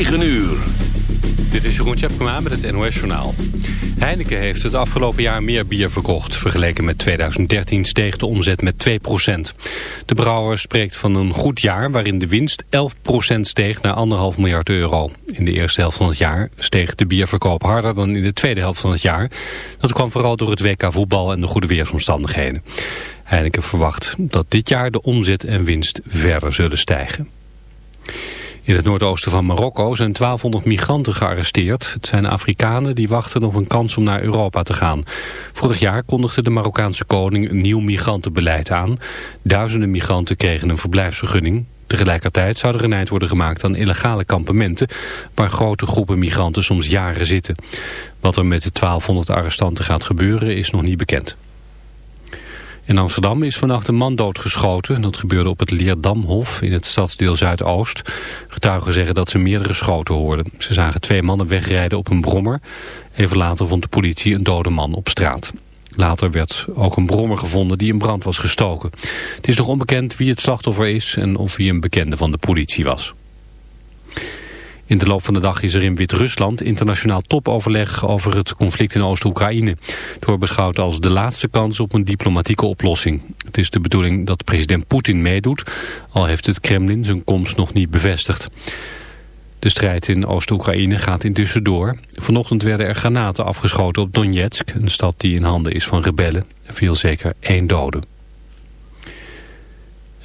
9 uur. Dit is Jeroen Tjepkema met het NOS Journaal. Heineken heeft het afgelopen jaar meer bier verkocht. Vergeleken met 2013 steeg de omzet met 2% De brouwer spreekt van een goed jaar waarin de winst 11% steeg naar 1,5 miljard euro. In de eerste helft van het jaar steeg de bierverkoop harder dan in de tweede helft van het jaar. Dat kwam vooral door het WK voetbal en de goede weersomstandigheden. Heineken verwacht dat dit jaar de omzet en winst verder zullen stijgen. In het noordoosten van Marokko zijn 1200 migranten gearresteerd. Het zijn Afrikanen die wachten op een kans om naar Europa te gaan. Vorig jaar kondigde de Marokkaanse koning een nieuw migrantenbeleid aan. Duizenden migranten kregen een verblijfsvergunning. Tegelijkertijd zou er een eind worden gemaakt aan illegale kampementen... waar grote groepen migranten soms jaren zitten. Wat er met de 1200 arrestanten gaat gebeuren is nog niet bekend. In Amsterdam is vannacht een man doodgeschoten. Dat gebeurde op het Leerdamhof in het stadsdeel Zuidoost. Getuigen zeggen dat ze meerdere schoten hoorden. Ze zagen twee mannen wegrijden op een brommer. Even later vond de politie een dode man op straat. Later werd ook een brommer gevonden die in brand was gestoken. Het is nog onbekend wie het slachtoffer is en of hij een bekende van de politie was. In de loop van de dag is er in Wit-Rusland internationaal topoverleg over het conflict in Oost-Oekraïne. Wordt beschouwd als de laatste kans op een diplomatieke oplossing. Het is de bedoeling dat president Poetin meedoet, al heeft het Kremlin zijn komst nog niet bevestigd. De strijd in Oost-Oekraïne gaat intussen door. Vanochtend werden er granaten afgeschoten op Donetsk, een stad die in handen is van rebellen. Er viel zeker één dode.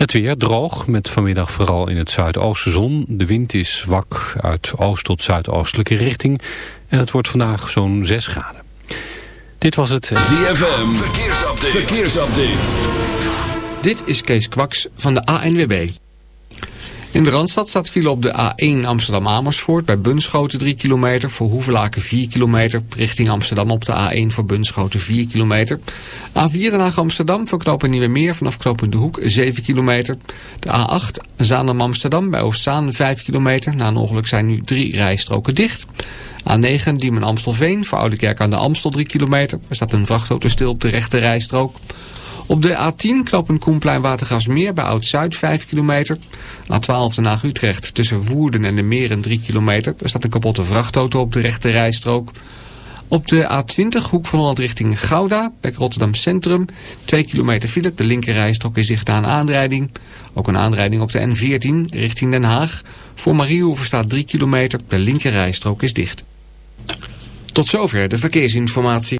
Het weer droog, met vanmiddag vooral in het zuidoosten zon. De wind is zwak uit oost tot zuidoostelijke richting. En het wordt vandaag zo'n 6 graden. Dit was het... ZFM, verkeersupdate. verkeersupdate. Dit is Kees Kwaks van de ANWB. In de Randstad staat file op de A1 Amsterdam-Amersfoort bij Bunschoten 3 kilometer. Voor Hoevelaken 4 kilometer. Richting Amsterdam op de A1 voor Bunschoten 4 kilometer. A4 Den Haag-Amsterdam voor knopen Nieuwe Meer vanaf knopen De Hoek 7 kilometer. De A8 Zaandam-Amsterdam bij Oostzaan 5 kilometer. Na een ongeluk zijn nu drie rijstroken dicht. A9 Diemen-Amstelveen voor Oudekerk aan de Amstel 3 kilometer. Er staat een vrachtauto stil op de rechte rijstrook. Op de A10 knopen Koenplein Watergasmeer bij Oud-Zuid 5 kilometer. A12 Den Haag-Utrecht tussen Woerden en de Meren 3 kilometer. Er staat een kapotte vrachtauto op de rechte rijstrook. Op de A20 hoek van Holland richting Gouda bij Rotterdam Centrum. 2 kilometer file, de linker rijstrook is zicht na een aanrijding. Ook een aanrijding op de N14 richting Den Haag. Voor Mariehoeven staat 3 kilometer, de linker rijstrook is dicht. Tot zover de verkeersinformatie.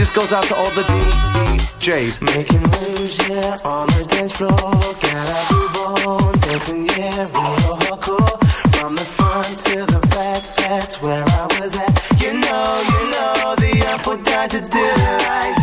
This goes out to all the DJs. Making moves, yeah, on the dance floor. Gotta move on, dancing, yeah, real hardcore. From the front to the back, that's where I was at. You know, you know, the up would die to do the right.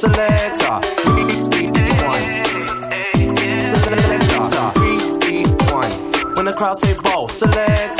Select. Three, three, one. When the crowd say ball, select."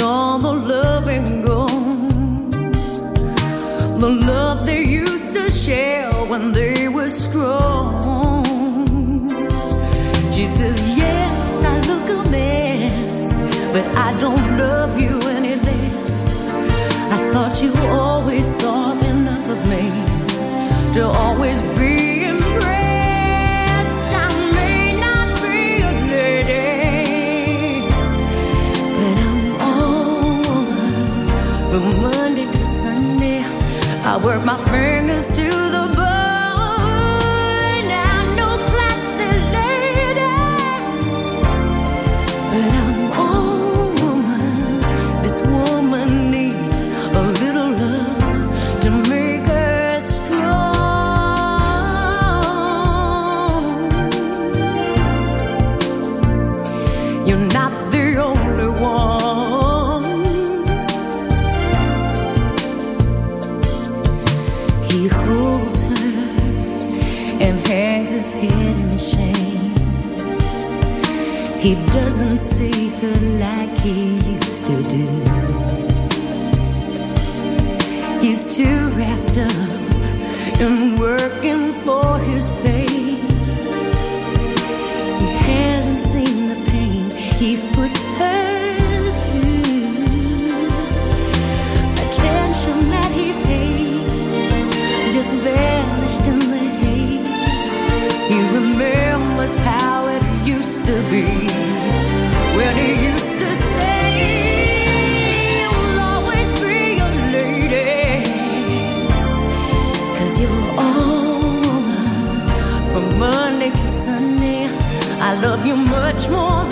All the loving go? The love they used to share when they were strong. She says, Yes, I look a mess, but I don't love you any less. I thought you when he used to say, You'll always be a you're all woman from Monday to Sunday. I love you much more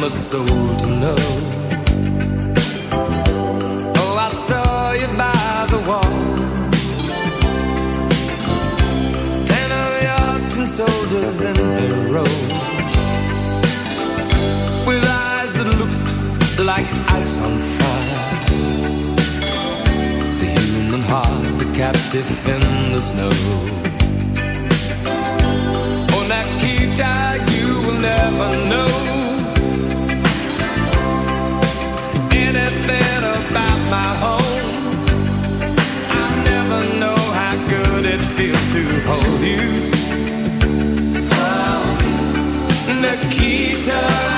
my soul to know. Oh, I saw you by the wall. Ten of your ten soldiers in a row. With eyes that looked like ice on fire. The human heart, a captive in the snow. On that key you will never know my home. I never know how good it feels to hold you. Nikita.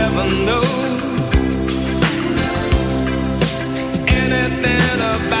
never know anything about